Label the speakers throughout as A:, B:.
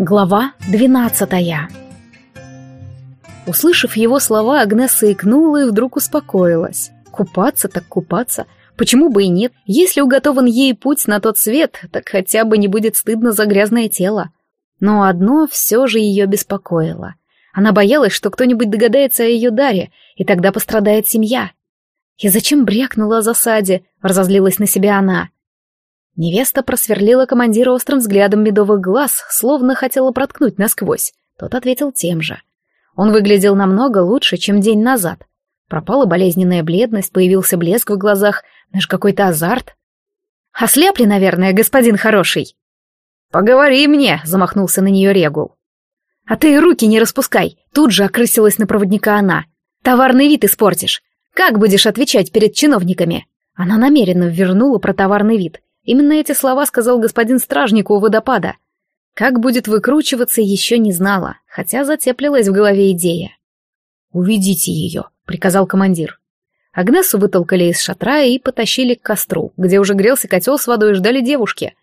A: Глава двенадцатая Услышав его слова, Агнесса икнула и вдруг успокоилась. Купаться так купаться. Почему бы и нет? Если уготован ей путь на тот свет, так хотя бы не будет стыдно за грязное тело. Но одно все же ее беспокоило. Она боялась, что кто-нибудь догадается о ее даре, и тогда пострадает семья. И зачем брякнула о засаде? Разозлилась на себя она. Невеста просверлила командира острым взглядом медовых глаз, словно хотела проткнуть насквозь. Тот ответил тем же. Он выглядел намного лучше, чем день назад. Пропала болезненная бледность, появился блеск в глазах, даже какой-то азарт. «Ослепли, наверное, господин хороший!» «Поговори мне!» — замахнулся на нее Регул. «А ты руки не распускай!» — тут же окрысилась на проводника она. «Товарный вид испортишь! Как будешь отвечать перед чиновниками?» Она намеренно вернула про товарный вид. Именно эти слова сказал господин стражник у водопада. Как будет выкручиваться, еще не знала, хотя затеплилась в голове идея. «Уведите ее», — приказал командир. Агнесу вытолкали из шатра и потащили к костру, где уже грелся котел с водой и ждали девушки.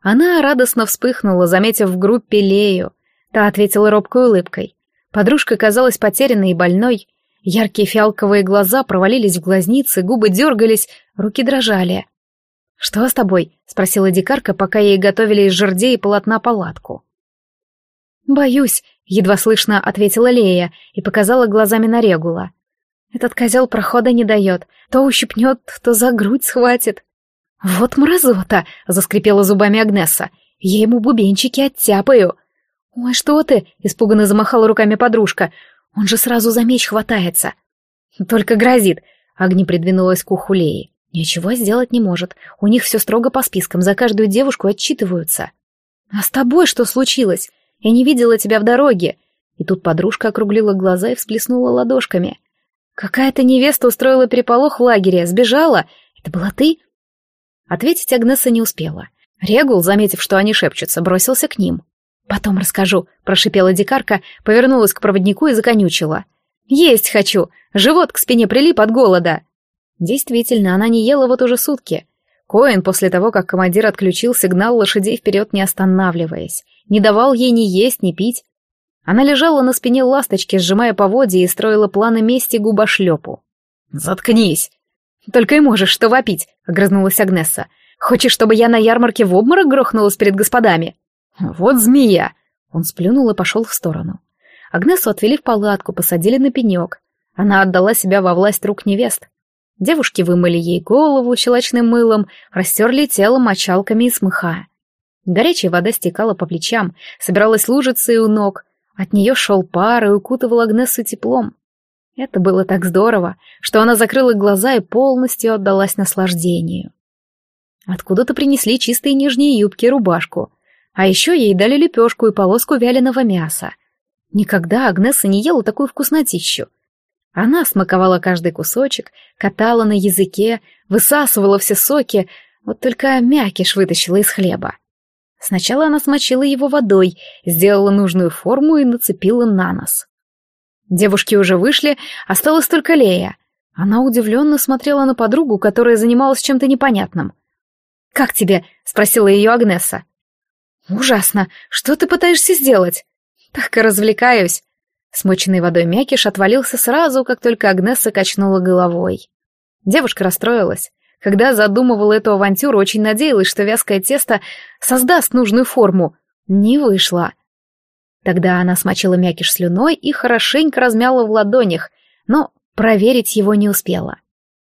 A: Она радостно вспыхнула, заметив в группе Лею. Та ответила робкой улыбкой. Подружка казалась потерянной и больной. Яркие фиалковые глаза провалились в глазницы, губы дергались, руки дрожали. «Что с тобой?» — спросила дикарка, пока ей готовили из жердей и полотна палатку. «Боюсь», — едва слышно ответила Лея и показала глазами на Регула. «Этот козел прохода не дает, то ущипнет, то за грудь схватит». «Вот мразота!» — заскрипела зубами Агнесса. «Я ему бубенчики оттяпаю». «Ой, что ты?» — испуганно замахала руками подружка. «Он же сразу за меч хватается». «Только грозит», — Агни придвинулась к уху Леи. Ничего сделать не может. У них все строго по спискам, за каждую девушку отчитываются. А с тобой что случилось? Я не видела тебя в дороге. И тут подружка округлила глаза и всплеснула ладошками. Какая-то невеста устроила переполох в лагере, сбежала. Это была ты? Ответить Агнеса не успела. Регул, заметив, что они шепчутся, бросился к ним. «Потом расскажу», — прошипела дикарка, повернулась к проводнику и законючила. «Есть хочу! Живот к спине прилип от голода!» Действительно, она не ела вот уже сутки. Коэн после того, как командир отключил сигнал лошадей вперед, не останавливаясь, не давал ей ни есть, ни пить. Она лежала на спине ласточки, сжимая поводья и строила планы мести губошлепу. «Заткнись!» «Только и можешь что вопить», — огрызнулась Агнесса. «Хочешь, чтобы я на ярмарке в обморок грохнулась перед господами?» «Вот змея!» Он сплюнул и пошел в сторону. Агнесу отвели в палатку, посадили на пенек. Она отдала себя во власть рук невест. Девушки вымыли ей голову щелочным мылом, растерли тело мочалками из мыха. Горячая вода стекала по плечам, собиралась лужицей у ног. От нее шел пар и укутывал Агнесу теплом. Это было так здорово, что она закрыла глаза и полностью отдалась наслаждению. Откуда-то принесли чистые нижние юбки и рубашку. А еще ей дали лепешку и полоску вяленого мяса. Никогда Агнеса не ела такую вкуснотищу. Она смаковала каждый кусочек, катала на языке, высасывала все соки, вот только мякиш вытащила из хлеба. Сначала она смочила его водой, сделала нужную форму и нацепила на нос. Девушки уже вышли, осталась только Лея. Она удивленно смотрела на подругу, которая занималась чем-то непонятным. «Как тебе?» — спросила ее Агнеса. «Ужасно! Что ты пытаешься сделать?» «Так и развлекаюсь. Смоченный водой мякиш отвалился сразу, как только Агнесса качнула головой. Девушка расстроилась. Когда задумывала эту авантюру, очень надеялась, что вязкое тесто создаст нужную форму. Не вышло. Тогда она смочила мякиш слюной и хорошенько размяла в ладонях, но проверить его не успела.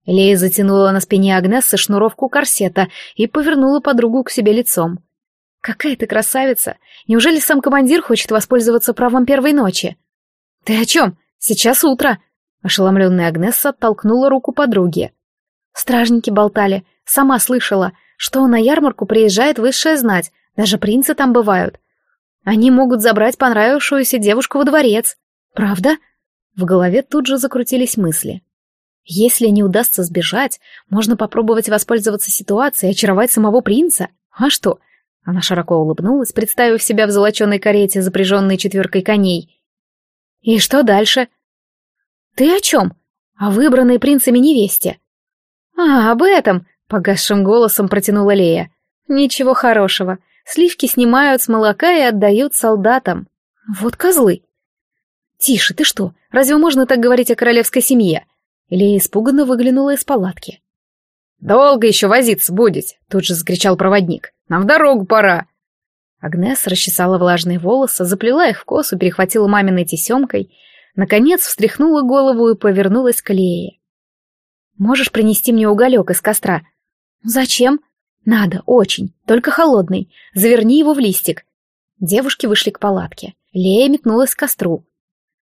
A: Лея затянула на спине Агнессы шнуровку корсета и повернула подругу к себе лицом. «Какая ты красавица! Неужели сам командир хочет воспользоваться правом первой ночи?» «Ты о чем? Сейчас утро!» Ошеломленная Агнесса оттолкнула руку подруги. Стражники болтали, сама слышала, что на ярмарку приезжает высшая знать, даже принцы там бывают. Они могут забрать понравившуюся девушку во дворец. Правда? В голове тут же закрутились мысли. Если не удастся сбежать, можно попробовать воспользоваться ситуацией и очаровать самого принца. А что? Она широко улыбнулась, представив себя в золоченой карете, запряженной четверкой коней, и что дальше? Ты о чем? О выбранной принцами невесте. А, об этом, погасшим голосом протянула Лея. Ничего хорошего. сливки снимают с молока и отдают солдатам. Вот козлы. Тише, ты что, разве можно так говорить о королевской семье? Или испуганно выглянула из палатки. «Долго еще возиться будете», — тут же закричал проводник. «Нам в дорогу пора». Агнес расчесала влажные волосы, заплела их в косу, перехватила маминой тесемкой, наконец встряхнула голову и повернулась к Лее. «Можешь принести мне уголек из костра?» «Зачем?» «Надо, очень, только холодный. Заверни его в листик». Девушки вышли к палатке. Лея метнулась к костру.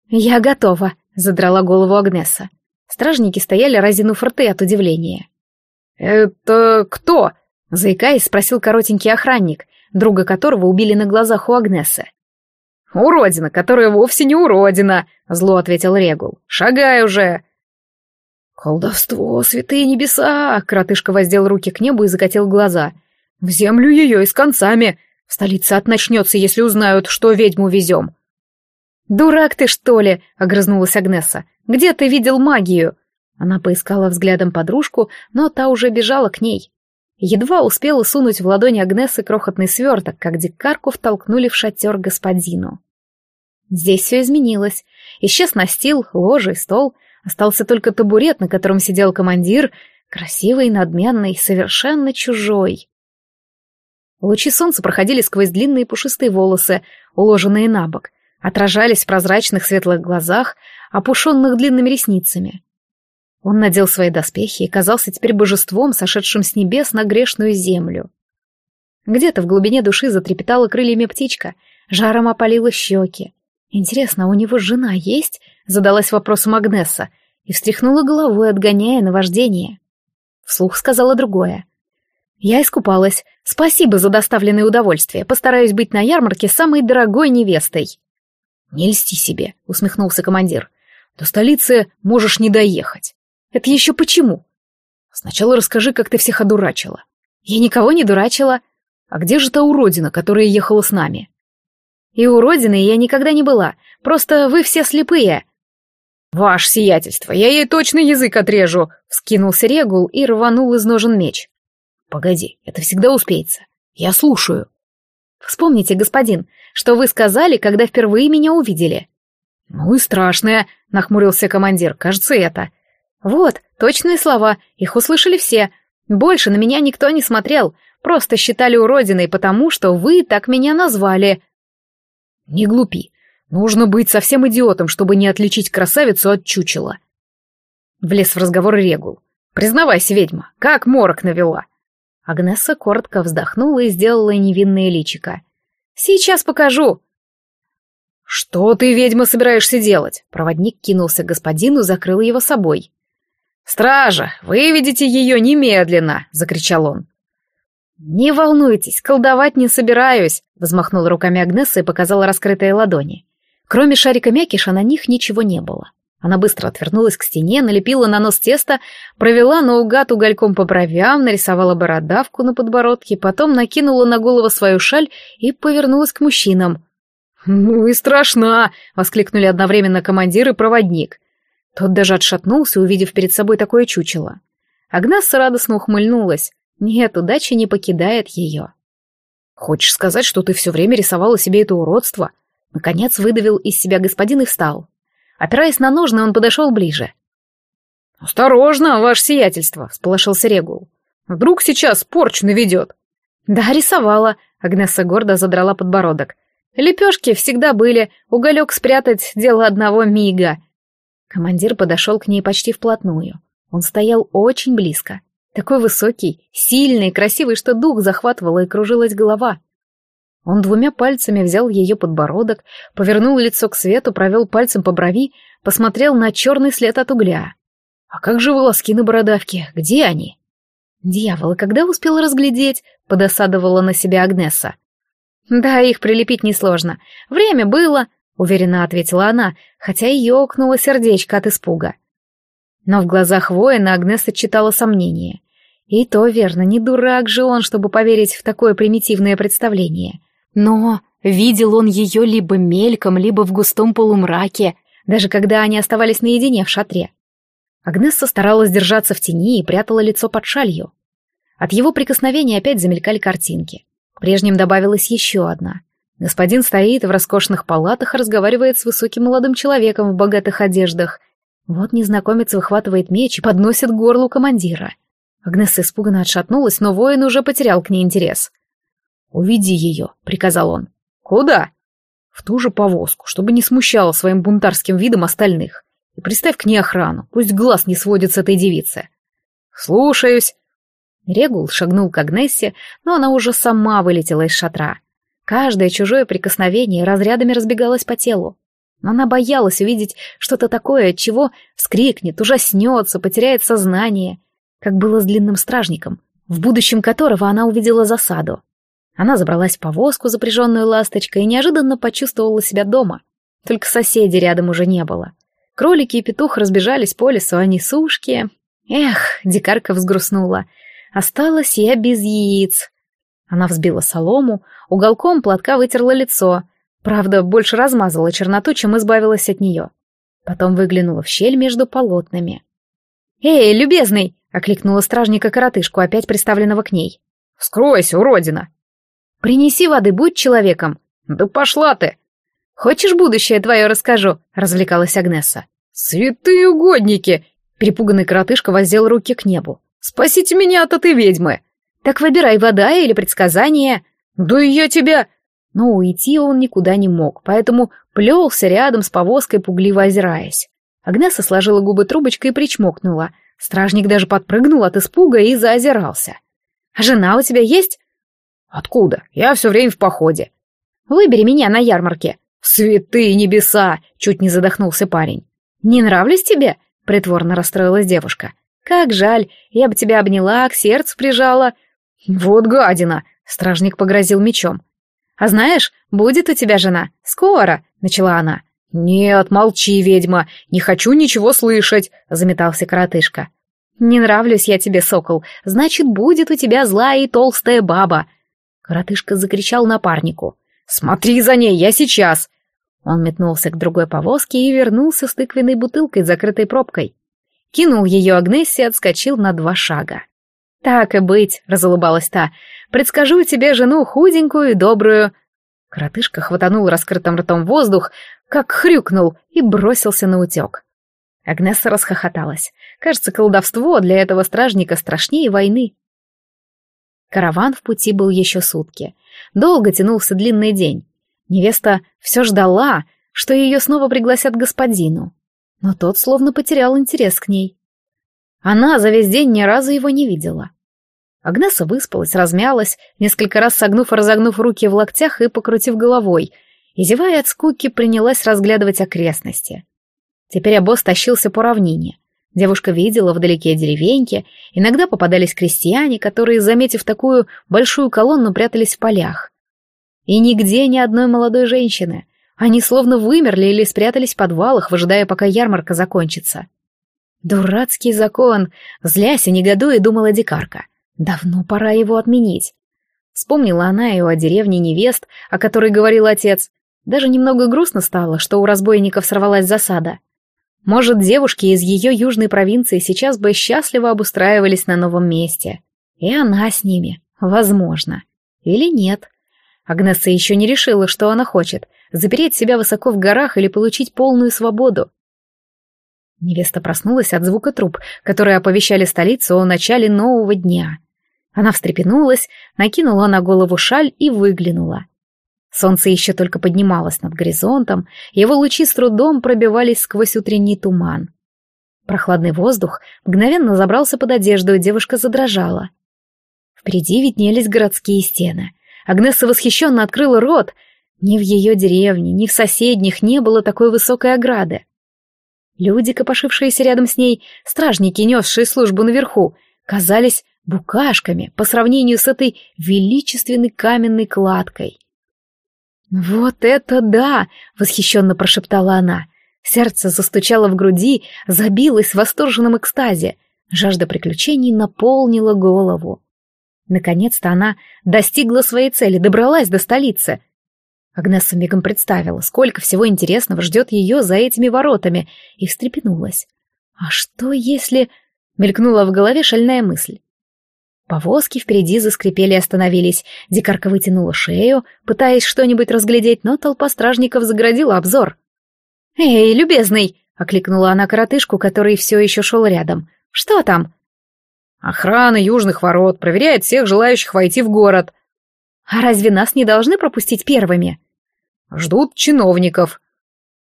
A: «Я готова», — задрала голову Агнеса. Стражники стояли, разинув рты от удивления. «Это кто?» — заикаясь, спросил коротенький охранник, друга которого убили на глазах у Агнесы. «Уродина, которая вовсе не уродина», — зло ответил Регул. «Шагай уже!» «Колдовство, святые небеса!» — коротышка воздел руки к небу и закатил глаза. «В землю ее и с концами! В столице от начнется, если узнают, что ведьму везем!» «Дурак ты, что ли?» — огрызнулась Агнеса. «Где ты видел магию?» Она поискала взглядом подружку, но та уже бежала к ней. Едва успела сунуть в ладони Агнесы крохотный сверток, как дикарку втолкнули в шатер господину. Здесь все изменилось. Исчез настил, ложе и стол. Остался только табурет, на котором сидел командир, красивый, надменный, совершенно чужой. Лучи солнца проходили сквозь длинные пушистые волосы, уложенные на бок, отражались в прозрачных светлых глазах, опушенных длинными ресницами. Он надел свои доспехи и казался теперь божеством, сошедшим с небес на грешную землю. Где-то в глубине души затрепетала крыльями птичка, жаром опалила щеки. «Интересно, а у него жена есть?» — задалась вопросом Агнеса и встряхнула головой, отгоняя наваждение. Вслух сказала другое. «Я искупалась. Спасибо за доставленное удовольствие. Постараюсь быть на ярмарке самой дорогой невестой». «Не льсти себе», — усмехнулся командир. «До столицы можешь не доехать». Это еще почему? Сначала расскажи, как ты всех одурачила. Я никого не дурачила. А где же та уродина, которая ехала с нами? И уродиной я никогда не была. Просто вы все слепые. Ваше сиятельство, я ей точно язык отрежу, вскинулся Регул и рванул из ножен меч. Погоди, это всегда успеется. Я слушаю. Вспомните, господин, что вы сказали, когда впервые меня увидели. Ну и страшное, нахмурился командир. Кажется, это. Вот, точные слова, их услышали все. Больше на меня никто не смотрел, просто считали уродиной, потому что вы так меня назвали. Не глупи. Нужно быть совсем идиотом, чтобы не отличить красавицу от чучела. Влез в разговор Регул. Признавайся, ведьма, как морок навела. Агнесса коротко вздохнула и сделала невинное личико. Сейчас покажу. Что ты, ведьма, собираешься делать? Проводник кинулся к господину, закрыл его собой. «Стража, выведите ее немедленно!» — закричал он. «Не волнуйтесь, колдовать не собираюсь», — взмахнула руками Агнесса и показала раскрытые ладони. Кроме шарика мякиша на них ничего не было. Она быстро отвернулась к стене, налепила на нос тесто, провела наугад угольком по бровям, нарисовала бородавку на подбородке, потом накинула на голову свою шаль и повернулась к мужчинам. «Ну и страшна!» — воскликнули одновременно командир и проводник. Тот даже отшатнулся, увидев перед собой такое чучело. Агнесса радостно ухмыльнулась. Нет, удача не покидает ее. «Хочешь сказать, что ты все время рисовала себе это уродство?» Наконец выдавил из себя господин и встал. Опираясь на ножны, он подошел ближе. «Осторожно, ваше сиятельство!» — сполошился Регул. «Вдруг сейчас порчу наведет?» «Да, рисовала», — Агнесса гордо задрала подбородок. «Лепешки всегда были, уголек спрятать — дело одного мига. Командир подошел к ней почти вплотную. Он стоял очень близко. Такой высокий, сильный, красивый, что дух захватывала и кружилась голова. Он двумя пальцами взял ее подбородок, повернул лицо к свету, провел пальцем по брови, посмотрел на черный след от угля. «А как же волоски на бородавке? Где они?» «Дьявол, когда успел разглядеть?» — подосадовала на себя Агнеса. «Да, их прилепить несложно. Время было, уверенно ответила она, хотя и ёкнуло сердечко от испуга. Но в глазах воина Агнеса читала сомнение. И то верно, не дурак же он, чтобы поверить в такое примитивное представление. Но видел он ее либо мельком, либо в густом полумраке, даже когда они оставались наедине в шатре. Агнесса старалась держаться в тени и прятала лицо под шалью. От его прикосновения опять замелькали картинки. прежним добавилась еще одна. Господин стоит в роскошных палатах, разговаривает с высоким молодым человеком в богатых одеждах. Вот незнакомец выхватывает меч и подносит горлу командира. Агнесса испуганно отшатнулась, но воин уже потерял к ней интерес. «Уведи ее», — приказал он. «Куда?» «В ту же повозку, чтобы не смущала своим бунтарским видом остальных. И приставь к ней охрану, пусть глаз не сводит с этой девицы». «Слушаюсь». Регул шагнул к Агнессе, но она уже сама вылетела из шатра. Каждое чужое прикосновение разрядами разбегалось по телу. Но она боялась увидеть что-то такое, чего вскрикнет, ужаснется, потеряет сознание, как было с длинным стражником, в будущем которого она увидела засаду. Она забралась в повозку, запряженную ласточкой, и неожиданно почувствовала себя дома. Только соседей рядом уже не было. Кролики и петух разбежались по лесу, а несушки... Эх, дикарка взгрустнула. Осталась я без яиц. Она взбила солому, уголком платка вытерла лицо. Правда, больше размазала черноту, чем избавилась от нее. Потом выглянула в щель между полотнами. «Эй, любезный!» — окликнула стражника коротышку, опять приставленного к ней. «Скройся, уродина!» «Принеси воды, будь человеком!» «Да пошла ты!» «Хочешь будущее твое расскажу?» — развлекалась Агнеса. «Святые угодники!» — перепуганный коротышка воздел руки к небу. «Спасите меня от этой ведьмы!» Так выбирай, вода или предсказание. Да и я тебя... Но уйти он никуда не мог, поэтому плелся рядом с повозкой, пугливо озираясь. Агнеса сложила губы трубочкой и причмокнула. Стражник даже подпрыгнул от испуга и заозирался. «А жена у тебя есть?» «Откуда? Я все время в походе». «Выбери меня на ярмарке». «Святые небеса!» — чуть не задохнулся парень. «Не нравлюсь тебе?» — притворно расстроилась девушка. «Как жаль, я бы тебя обняла, к сердцу прижала, «Вот гадина!» — стражник погрозил мечом. «А знаешь, будет у тебя жена. Скоро!» — начала она. «Нет, молчи, ведьма, не хочу ничего слышать!» — заметался коротышка. «Не нравлюсь я тебе, сокол, значит, будет у тебя злая и толстая баба!» Коротышка закричал напарнику. «Смотри за ней, я сейчас!» Он метнулся к другой повозке и вернулся с тыквенной бутылкой, закрытой пробкой. Кинул ее Агнессе и отскочил на два шага. «Так и быть», — разулыбалась та, — «предскажу тебе жену худенькую и добрую». Коротышка хватанул раскрытым ртом воздух, как хрюкнул, и бросился на утек. Агнесса расхохоталась. Кажется, колдовство для этого стражника страшнее войны. Караван в пути был еще сутки. Долго тянулся длинный день. Невеста все ждала, что ее снова пригласят господину. Но тот словно потерял интерес к ней. Она за весь день ни разу его не видела. Агнеса выспалась, размялась, несколько раз согнув и разогнув руки в локтях и покрутив головой, и, зевая от скуки, принялась разглядывать окрестности. Теперь обоз тащился по равнине. Девушка видела вдалеке деревеньки, иногда попадались крестьяне, которые, заметив такую большую колонну, прятались в полях. И нигде ни одной молодой женщины. Они словно вымерли или спрятались в подвалах, выжидая, пока ярмарка закончится. Дурацкий закон, злясь и негодуя, думала дикарка. Давно пора его отменить. Вспомнила она и о деревне невест, о которой говорил отец. Даже немного грустно стало, что у разбойников сорвалась засада. Может, девушки из ее южной провинции сейчас бы счастливо обустраивались на новом месте. И она с ними. Возможно. Или нет. Агнесса еще не решила, что она хочет. Запереть себя высоко в горах или получить полную свободу. Невеста проснулась от звука труб, которые оповещали столицу о начале нового дня. Она встрепенулась, накинула на голову шаль и выглянула. Солнце еще только поднималось над горизонтом, его лучи с трудом пробивались сквозь утренний туман. Прохладный воздух мгновенно забрался под одежду, и девушка задрожала. Впереди виднелись городские стены. Агнесса восхищенно открыла рот. Ни в ее деревне, ни в соседних не было такой высокой ограды. Люди, копошившиеся рядом с ней, стражники, несшие службу наверху, казались букашками по сравнению с этой величественной каменной кладкой. «Вот это да!» — восхищенно прошептала она. Сердце застучало в груди, забилось в восторженном экстазе. Жажда приключений наполнила голову. Наконец-то она достигла своей цели, добралась до столицы. Агнесса мигом представила, сколько всего интересного ждет ее за этими воротами, и встрепенулась. «А что если...» — мелькнула в голове шальная мысль. Повозки впереди заскрипели и остановились. Дикарка вытянула шею, пытаясь что-нибудь разглядеть, но толпа стражников загородила обзор. «Эй, любезный!» — окликнула она коротышку, который все еще шел рядом. «Что там?»
B: «Охрана южных ворот проверяет всех желающих войти в город».
A: «А разве нас не должны пропустить первыми?»
B: «Ждут чиновников».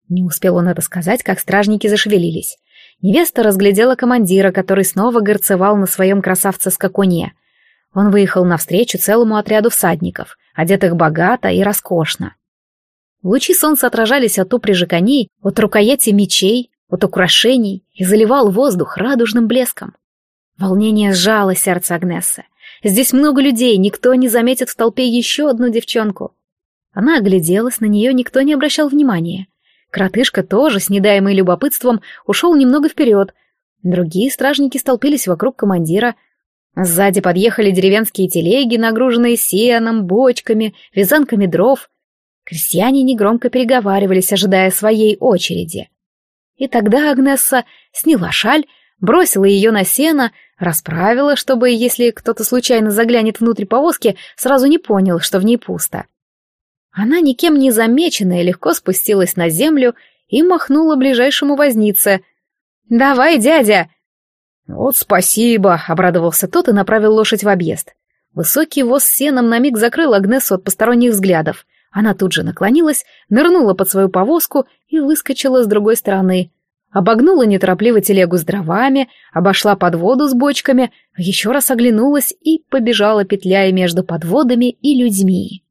A: Не успел он это сказать, как стражники зашевелились. Невеста разглядела командира, который снова горцевал на своем красавце-скакуне. Он выехал навстречу целому отряду всадников, одетых богато и роскошно. Лучи солнца отражались от упряжи коней, от рукояти мечей, от украшений и заливал воздух радужным блеском. Волнение сжало сердце Агнессы. Здесь много людей, никто не заметит в толпе еще одну девчонку. Она огляделась, на нее никто не обращал внимания. Кротышка тоже, с недаемой любопытством, ушел немного вперед. Другие стражники столпились вокруг командира. Сзади подъехали деревенские телеги, нагруженные сеном, бочками, вязанками дров. Крестьяне негромко переговаривались, ожидая своей очереди. И тогда Агнесса сняла шаль, бросила ее на сено, расправила, чтобы, если кто-то случайно заглянет внутрь повозки, сразу не понял, что в ней пусто. Она никем не замеченная легко спустилась на землю и махнула ближайшему вознице. «Давай, дядя!»
B: «Вот спасибо!» — обрадовался тот и направил лошадь в объезд.
A: Высокий воз сеном на миг закрыл Агнесу от посторонних взглядов. Она тут же наклонилась, нырнула под свою повозку и выскочила с другой стороны. Обогнула неторопливо телегу с дровами, обошла подводу с бочками, еще раз оглянулась и побежала, петляя между подводами и людьми.